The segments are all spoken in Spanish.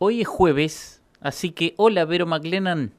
Hoy es jueves, así que hola Vero McLennan.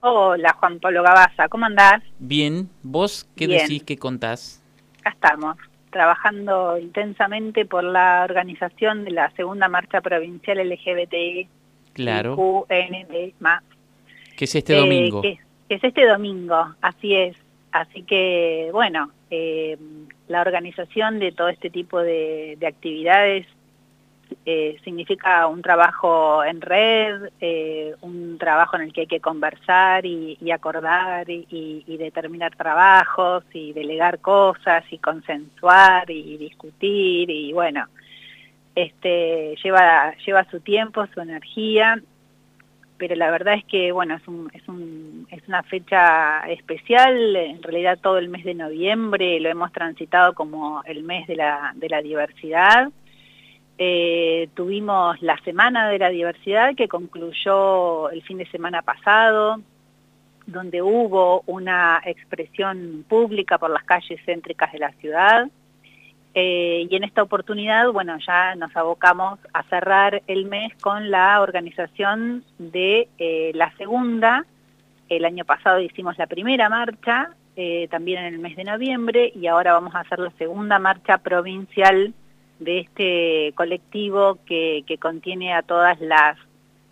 Hola Juan Pablo Gabaza, ¿cómo andás? Bien, ¿vos qué Bien. decís que contás? Acá estamos, trabajando intensamente por la organización de la segunda marcha provincial LGBTI Claro, QNB+. que es este Eh, domingo. que, que es este domingo, así es. Así que, bueno, eh, la organización de todo este tipo de, de actividades eh, significa un trabajo en red, eh, un trabajo en el que hay que conversar y, acordar y, y- y determinar trabajos y delegar cosas y consensuar y discutir y bueno, este lleva, lleva su tiempo, su energía pero la verdad es que bueno es, un, es, un, es una fecha especial, en realidad todo el mes de noviembre lo hemos transitado como el mes de la, de la diversidad. Eh, tuvimos la Semana de la Diversidad que concluyó el fin de semana pasado, donde hubo una expresión pública por las calles céntricas de la ciudad. Eh, y en esta oportunidad, bueno, ya nos abocamos a cerrar el mes con la organización de eh, la segunda. El año pasado hicimos la primera marcha, también en el mes de noviembre, y ahora vamos a hacer la segunda marcha provincial de este colectivo que, que contiene a todas las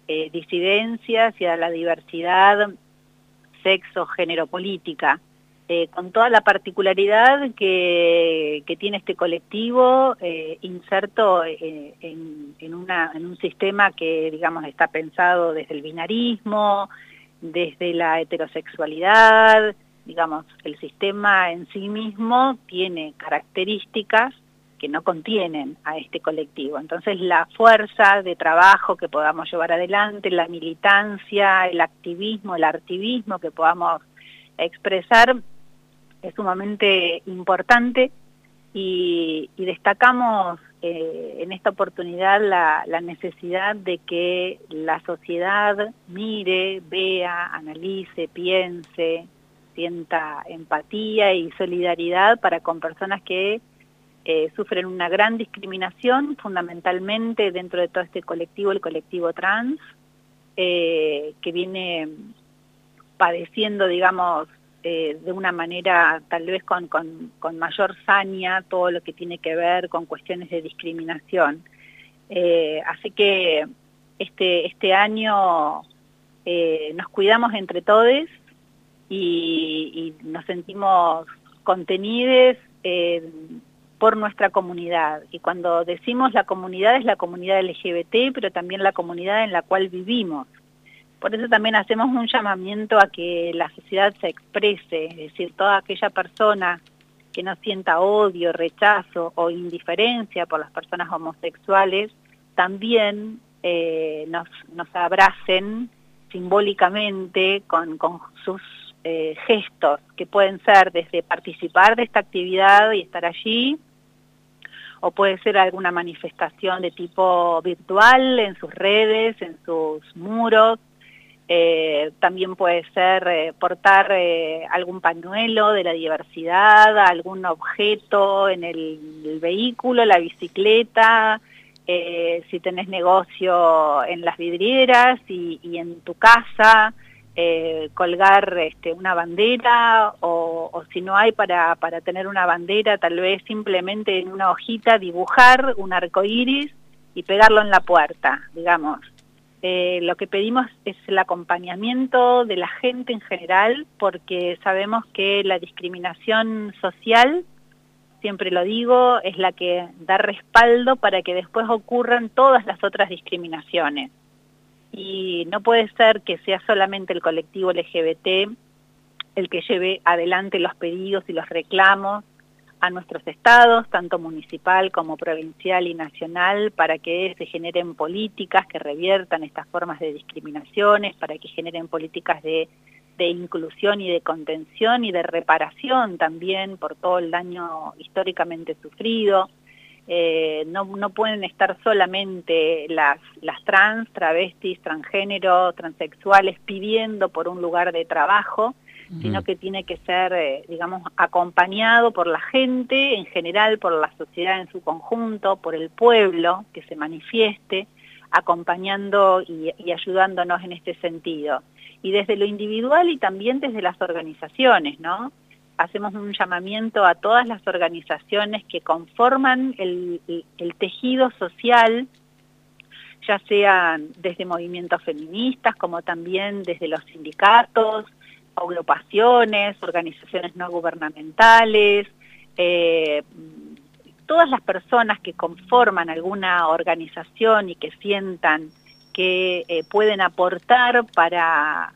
eh, disidencias y a la diversidad sexo, género, política eh, con toda la particularidad que, que tiene este colectivo eh, inserto en, en, una, en un sistema que, digamos, está pensado desde el binarismo, desde la heterosexualidad, digamos, el sistema en sí mismo tiene características que no contienen a este colectivo. Entonces la fuerza de trabajo que podamos llevar adelante, la militancia, el activismo, el artivismo que podamos expresar es sumamente importante y, destacamos eh, en esta oportunidad la, la, necesidad de que la sociedad mire, vea, analice, piense, sienta empatía y solidaridad para con personas que eh, sufren una gran discriminación, fundamentalmente dentro de todo este colectivo, el colectivo trans, eh, que viene padeciendo, digamos, eh, de una manera tal vez con, con, con, mayor saña todo lo que tiene que ver con cuestiones de discriminación. Eh, así que este, este año eh, nos cuidamos entre todos y, y nos sentimos contenidos por nuestra comunidad. Y cuando decimos la comunidad es la comunidad LGBT, pero también la comunidad en la cual vivimos. Por eso también hacemos un llamamiento a que la sociedad se exprese, es decir, toda aquella persona que no sienta odio, rechazo o indiferencia por las personas homosexuales, también eh, nos, abracen simbólicamente con, con sus eh, gestos, que pueden ser desde participar de esta actividad y estar allí, o puede ser alguna manifestación de tipo virtual en sus redes, en sus muros, eh, también puede ser eh, portar eh, algún pañuelo de la diversidad, algún objeto en el, vehículo, la bicicleta, si tenés negocio en las vidrieras y en tu casa, eh, colgar este, una bandera o, si no hay para, para tener una bandera, tal vez simplemente en una hojita dibujar un arco iris y pegarlo en la puerta, digamos. Eh, lo que pedimos es el acompañamiento de la gente en general porque sabemos que la discriminación social, siempre lo digo, es la que da respaldo para que después ocurran todas las otras discriminaciones. Y no puede ser que sea solamente el colectivo LGBT el que lleve adelante los pedidos y los reclamos a nuestros estados, tanto municipal como provincial y nacional, para que se generen políticas que reviertan estas formas de discriminaciones, para que generen políticas de, de, inclusión y de contención y de reparación también por todo el daño históricamente sufrido. Eh, no, no pueden estar solamente las, las trans, travestis, transgénero, transexuales pidiendo por un lugar de trabajo, sino que tiene que ser, eh, digamos, acompañado por la gente en general, por la sociedad en su conjunto, por el pueblo que se manifieste acompañando y, y ayudándonos en este sentido. Y desde lo individual y también desde las organizaciones, ¿no? Hacemos un llamamiento a todas las organizaciones que conforman el, tejido social, ya sean desde movimientos feministas como también desde los sindicatos, agrupaciones, organizaciones no gubernamentales, eh, todas las personas que conforman alguna organización y que sientan que eh, pueden aportar para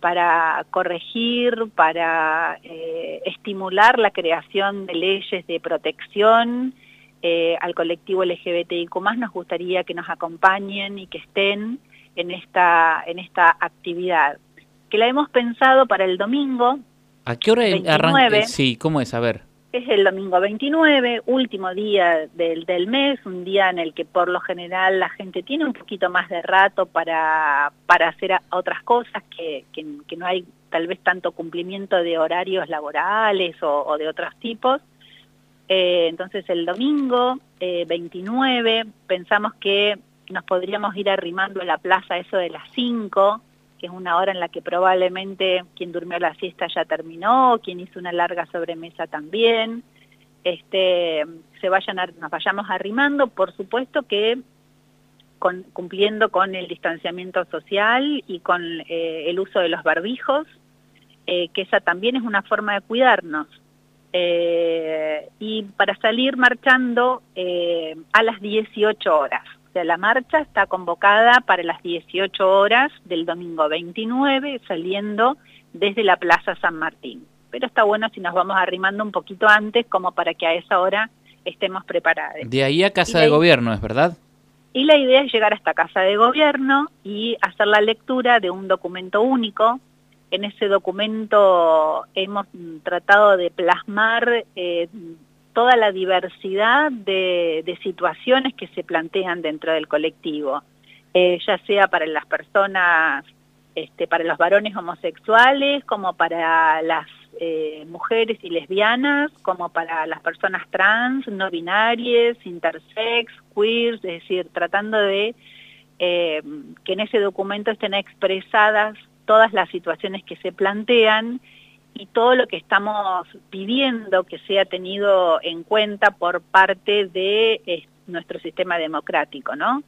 para corregir, para eh, estimular la creación de leyes de protección eh, al colectivo LGBTIQ+, nos gustaría que nos acompañen y que estén en esta, en esta actividad, que la hemos pensado para el domingo. ¿A qué hora arranca? Sí, ¿cómo es? A ver. Es el domingo 29, último día del, del, mes, un día en el que por lo general la gente tiene un poquito más de rato para, para hacer otras cosas, que, que, no hay tal vez tanto cumplimiento de horarios laborales o, de otros tipos. Eh, entonces el domingo 29 eh, pensamos que nos podríamos ir arrimando a la plaza eso de las 5, que es una hora en la que probablemente quien durmió la siesta ya terminó, quien hizo una larga sobremesa también, este, se vayan nos vayamos arrimando, por supuesto que cumpliendo con el distanciamiento social y con eh, el uso de los barbijos, eh, que esa también es una forma de cuidarnos. Eh, y para salir marchando a las 18 horas la marcha está convocada para las 18 horas del domingo 29, saliendo desde la Plaza San Martín. Pero está bueno si nos vamos arrimando un poquito antes, como para que a esa hora estemos preparados. De ahí a Casa de Gobierno, ¿es verdad? Y la idea es llegar hasta Casa de Gobierno y hacer la lectura de un documento único. En ese documento hemos tratado de plasmar eh, toda la diversidad de, situaciones que se plantean dentro del colectivo, eh, ya sea para las personas, este, para los varones homosexuales, como para las eh, mujeres y lesbianas, como para las personas trans, no binarias, intersex, queer, es decir, tratando de eh, que en ese documento estén expresadas todas las situaciones que se plantean y todo lo que estamos pidiendo que sea tenido en cuenta por parte de eh, nuestro sistema democrático, ¿no?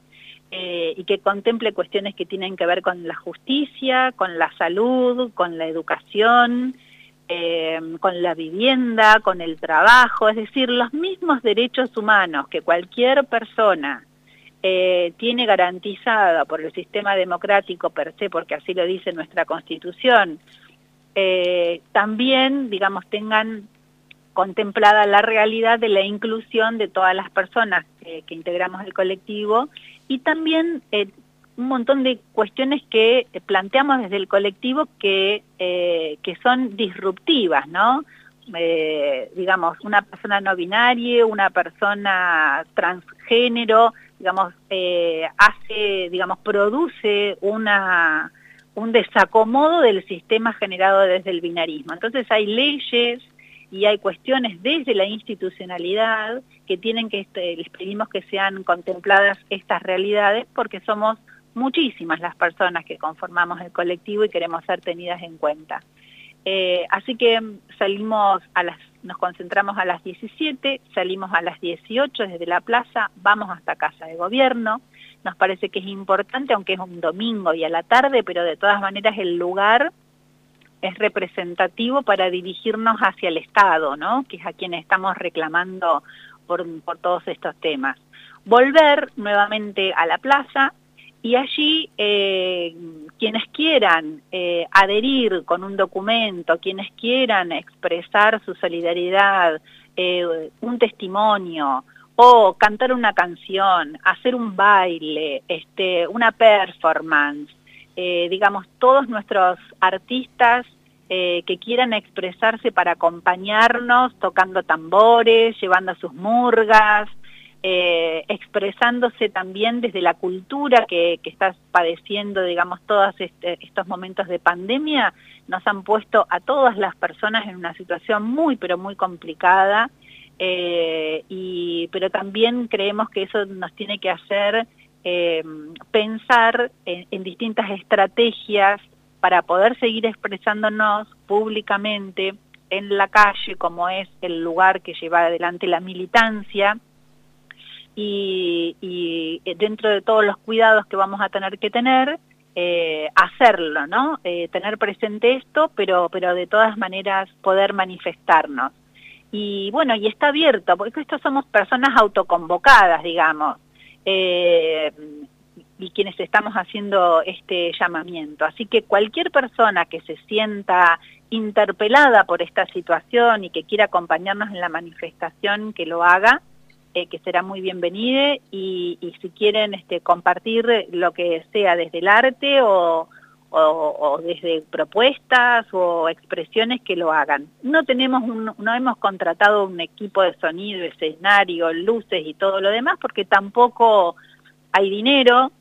Eh, y que contemple cuestiones que tienen que ver con la justicia, con la salud, con la educación, eh, con la vivienda, con el trabajo, es decir, los mismos derechos humanos que cualquier persona tiene garantizada por el sistema democrático per se, porque así lo dice nuestra Constitución, eh, también, digamos, tengan contemplada la realidad de la inclusión de todas las personas que integramos el colectivo y también eh, un montón de cuestiones que planteamos desde el colectivo que, eh, que son disruptivas, ¿no? digamos, una persona no binaria, una persona transgénero, digamos, hace, digamos, produce una un desacomodo del sistema generado desde el binarismo. Entonces hay leyes y hay cuestiones desde la institucionalidad que tienen que, este, les pedimos que sean contempladas estas realidades porque somos muchísimas las personas que conformamos el colectivo y queremos ser tenidas en cuenta. Eh, así que salimos a las, nos concentramos a las 17, salimos a las 18 desde la plaza, vamos hasta Casa de Gobierno, nos parece que es importante, aunque es un domingo y a la tarde, pero de todas maneras el lugar es representativo para dirigirnos hacia el Estado, ¿no? que es a quien estamos reclamando por, por todos estos temas. Volver nuevamente a la plaza y allí eh, quienes quieran eh, adherir con un documento, quienes quieran expresar su solidaridad, eh, un testimonio, o cantar una canción, hacer un baile, este, una performance, eh, digamos, todos nuestros artistas eh, que quieran expresarse para acompañarnos, tocando tambores, llevando sus murgas, eh, expresándose también desde la cultura que, que está padeciendo, digamos, todos este, estos momentos de pandemia, nos han puesto a todas las personas en una situación muy, pero muy complicada, eh, y, pero también creemos que eso nos tiene que hacer pensar en distintas estrategias para poder seguir expresándonos públicamente en la calle, como es el lugar que lleva adelante la militancia, y, dentro de todos los cuidados que vamos a tener que tener, eh, hacerlo, ¿no? Eh, tener presente esto, pero, pero de todas maneras poder manifestarnos. Y bueno, y está abierto, porque estos somos personas autoconvocadas, digamos. Eh, y quienes estamos haciendo este llamamiento. Así que cualquier persona que se sienta interpelada por esta situación y que quiera acompañarnos en la manifestación, que lo haga, eh, que será muy bienvenida y, si quieren este, compartir lo que sea desde el arte o, desde propuestas o expresiones que lo hagan. No tenemos no hemos contratado un equipo de sonido, escenario, luces y todo lo demás porque tampoco hay dinero,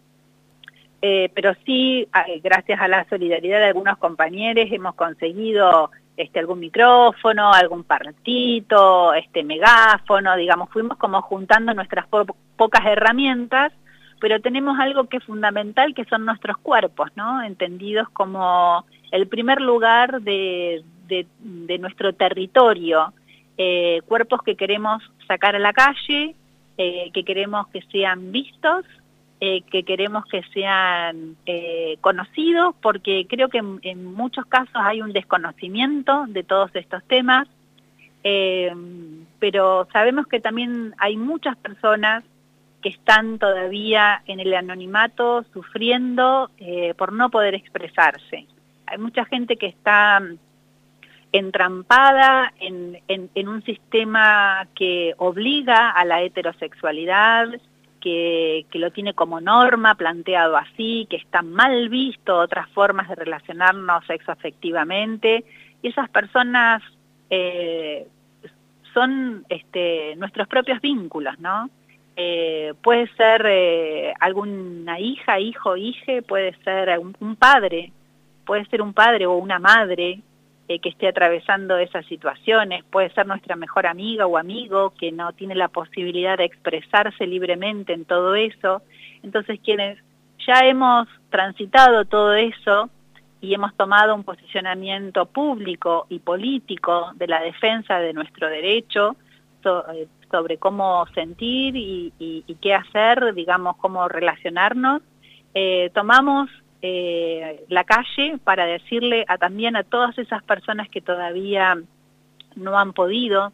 eh, pero sí, gracias a la solidaridad de algunos compañeros, hemos conseguido este, algún micrófono, algún partito, este megáfono, digamos, fuimos como juntando nuestras pocas herramientas, pero tenemos algo que es fundamental, que son nuestros cuerpos, ¿no? Entendidos como el primer lugar de, nuestro territorio, eh, cuerpos que queremos sacar a la calle, eh, que queremos que sean vistos, eh, que queremos que sean conocidos, porque creo que en, muchos casos hay un desconocimiento de todos estos temas, pero sabemos que también hay muchas personas que están todavía en el anonimato sufriendo por no poder expresarse. Hay mucha gente que está entrampada en, en un sistema que obliga a la heterosexualidad, que, lo tiene como norma planteado así, que está mal visto otras formas de relacionarnos sexoafectivamente, y esas personas eh, son este, nuestros propios vínculos, ¿no? Eh, puede ser eh, alguna hija, hijo, hije, puede ser un padre, puede ser un padre o una madre, eh, que esté atravesando esas situaciones, puede ser nuestra mejor amiga o amigo que no tiene la posibilidad de expresarse libremente en todo eso. Entonces quienes ya hemos transitado todo eso y hemos tomado un posicionamiento público y político de la defensa de nuestro derecho eh, sobre cómo sentir y, qué hacer, digamos, cómo relacionarnos, eh, tomamos eh, la calle para decirle a, también a todas esas personas que todavía no han podido,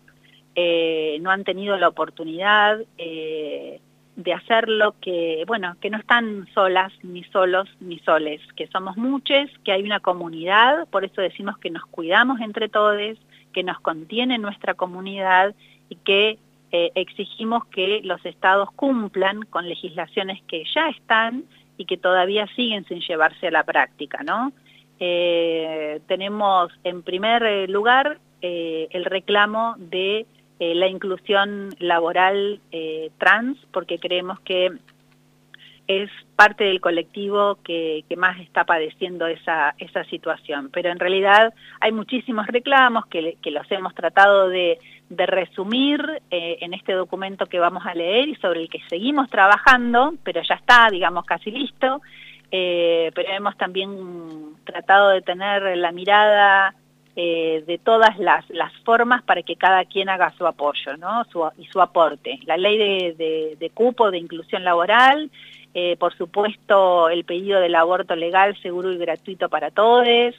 eh, no han tenido la oportunidad eh, de hacerlo, que bueno, que no están solas, ni solos, ni soles, que somos muchos, que hay una comunidad, por eso decimos que nos cuidamos entre todos, que nos contiene nuestra comunidad y que exigimos que los estados cumplan con legislaciones que ya están y que todavía siguen sin llevarse a la práctica, ¿no? Eh, tenemos en primer lugar eh, el reclamo de eh, la inclusión laboral trans, porque creemos que es parte del colectivo que, más está padeciendo esa, esa, situación. Pero en realidad hay muchísimos reclamos que, los hemos tratado de, resumir eh, en este documento que vamos a leer y sobre el que seguimos trabajando, pero ya está, digamos, casi listo. Eh, pero hemos también tratado de tener la mirada eh, de todas las, formas para que cada quien haga su apoyo ¿no? y su aporte. La ley de, de cupo de inclusión laboral, eh, por supuesto el pedido del aborto legal, seguro y gratuito para todos,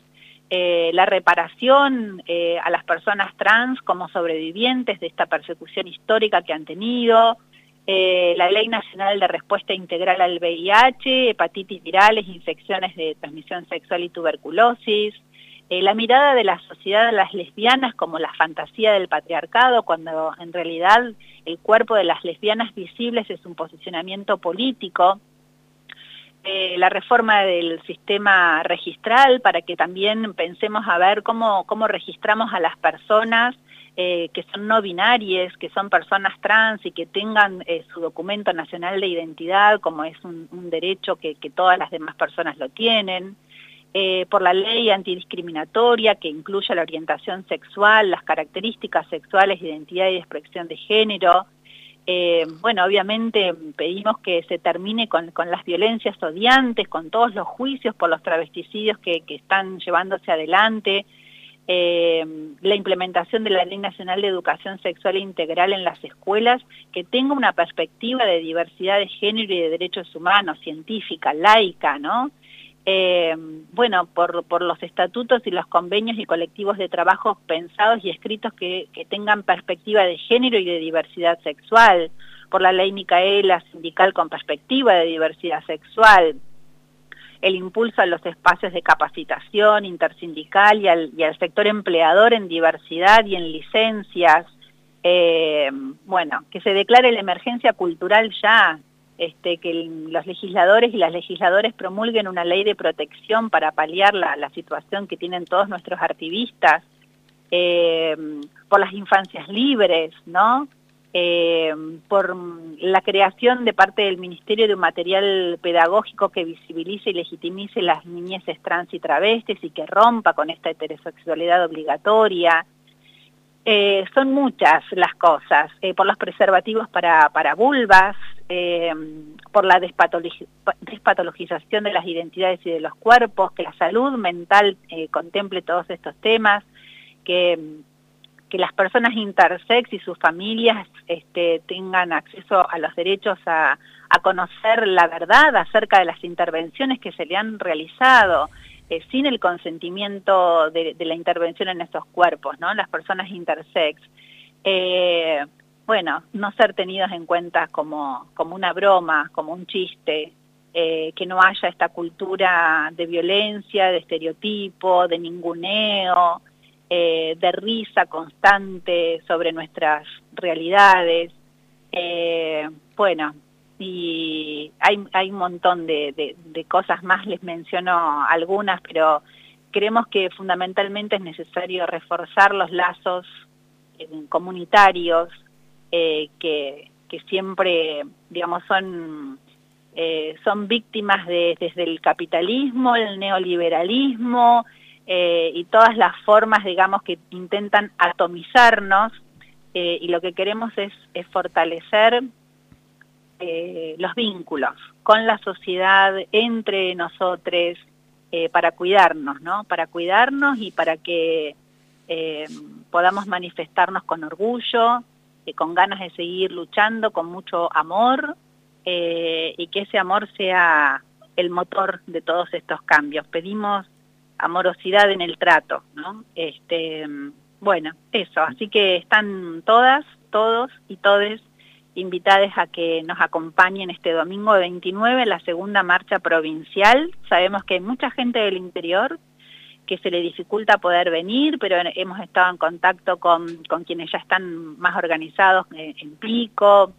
eh, la reparación eh, a las personas trans como sobrevivientes de esta persecución histórica que han tenido, la Ley Nacional de Respuesta Integral al VIH, hepatitis virales, infecciones de transmisión sexual y tuberculosis, la mirada de la sociedad a las lesbianas como la fantasía del patriarcado, cuando en realidad el cuerpo de las lesbianas visibles es un posicionamiento político, eh, la reforma del sistema registral para que también pensemos a ver cómo, cómo registramos a las personas eh, que son no binarias, que son personas trans y que tengan eh, su documento nacional de identidad como es un, derecho que, todas las demás personas lo tienen. por la ley antidiscriminatoria que incluye la orientación sexual, las características sexuales, identidad y expresión de género, Eh, bueno, obviamente pedimos que se termine con, las violencias odiantes, con todos los juicios por los travesticidios que, están llevándose adelante, eh, la implementación de la Ley Nacional de Educación Sexual Integral en las escuelas, que tenga una perspectiva de diversidad de género y de derechos humanos, científica, laica, ¿no? Eh, bueno, por, los estatutos y los convenios y colectivos de trabajo pensados y escritos que, tengan perspectiva de género y de diversidad sexual, por la ley Micaela sindical con perspectiva de diversidad sexual, el impulso a los espacios de capacitación intersindical y al, y al sector empleador en diversidad y en licencias, eh, bueno, que se declare la emergencia cultural ya, este, que los legisladores y las legisladoras promulguen una ley de protección para paliar la, situación que tienen todos nuestros activistas, eh, por las infancias libres, ¿no? Eh, por la creación de parte del Ministerio de un material pedagógico que visibilice y legitimice las niñeces trans y travestis y que rompa con esta heterosexualidad obligatoria, eh, son muchas las cosas, por los preservativos para, para vulvas, eh, por la despatologización de las identidades y de los cuerpos, que la salud mental eh, contemple todos estos temas, que, que las personas intersex y sus familias este, tengan acceso a los derechos a, conocer la verdad acerca de las intervenciones que se le han realizado, eh, sin el consentimiento de, la intervención en estos cuerpos, ¿no? Las personas intersex. Eh, bueno, no ser tenidos en cuenta como, como una broma, como un chiste, eh, que no haya esta cultura de violencia, de estereotipo, de ninguneo, eh, de risa constante sobre nuestras realidades. Eh, bueno, y hay, hay un montón de, de, cosas más, les menciono algunas, pero creemos que fundamentalmente es necesario reforzar los lazos comunitarios, eh, que, siempre, digamos, son, eh, son víctimas de, desde el capitalismo, el neoliberalismo eh, y todas las formas, digamos, que intentan atomizarnos y lo que queremos es, es fortalecer los vínculos con la sociedad, entre nosotros, para cuidarnos, ¿no? Para cuidarnos y para que podamos manifestarnos con orgullo, con ganas de seguir luchando, con mucho amor, eh, y que ese amor sea el motor de todos estos cambios. Pedimos amorosidad en el trato, ¿no? Este, bueno, eso, así que están todas, todos y todes invitadas a que nos acompañen este domingo 29 en la segunda marcha provincial. Sabemos que hay mucha gente del interior que se le dificulta poder venir, pero hemos estado en contacto con, con quienes ya están más organizados en, Pico,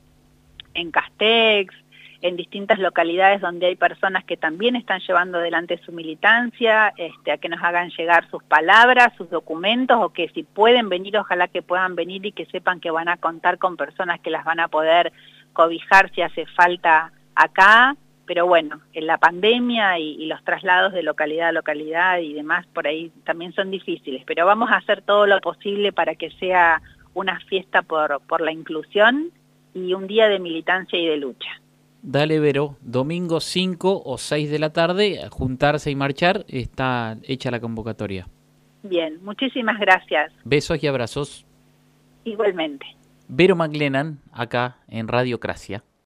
en Castex, en distintas localidades donde hay personas que también están llevando adelante su militancia, este, a que nos hagan llegar sus palabras, sus documentos, o que si pueden venir, ojalá que puedan venir y que sepan que van a contar con personas que las van a poder cobijar si hace falta acá, pero bueno, en la pandemia y, los traslados de localidad a localidad y demás por ahí también son difíciles, pero vamos a hacer todo lo posible para que sea una fiesta por, por la inclusión y un día de militancia y de lucha. Dale, Vero, domingo 5 o 6 de la tarde, juntarse y marchar, está hecha la convocatoria. Bien, muchísimas gracias. Besos y abrazos. Igualmente. Vero McLennan, acá en Radio Cracia.